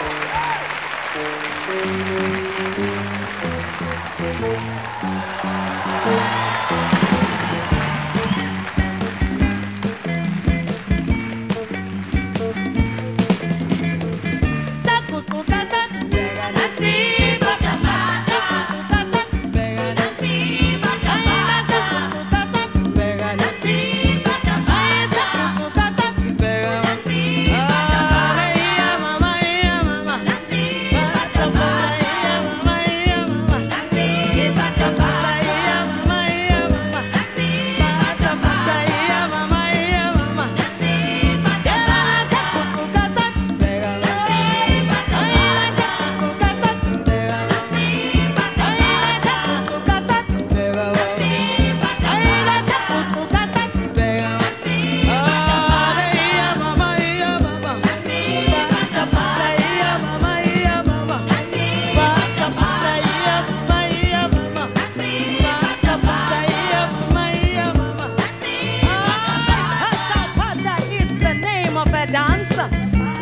Thank you.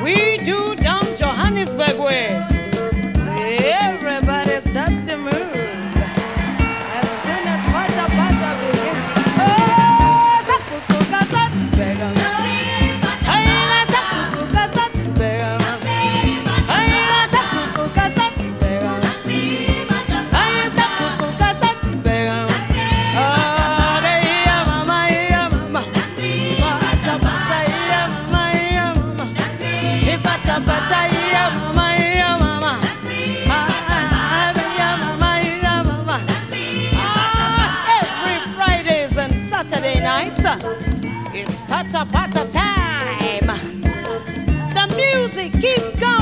We do down Johannesburg way. nights, it's patter patter time. The music keeps going.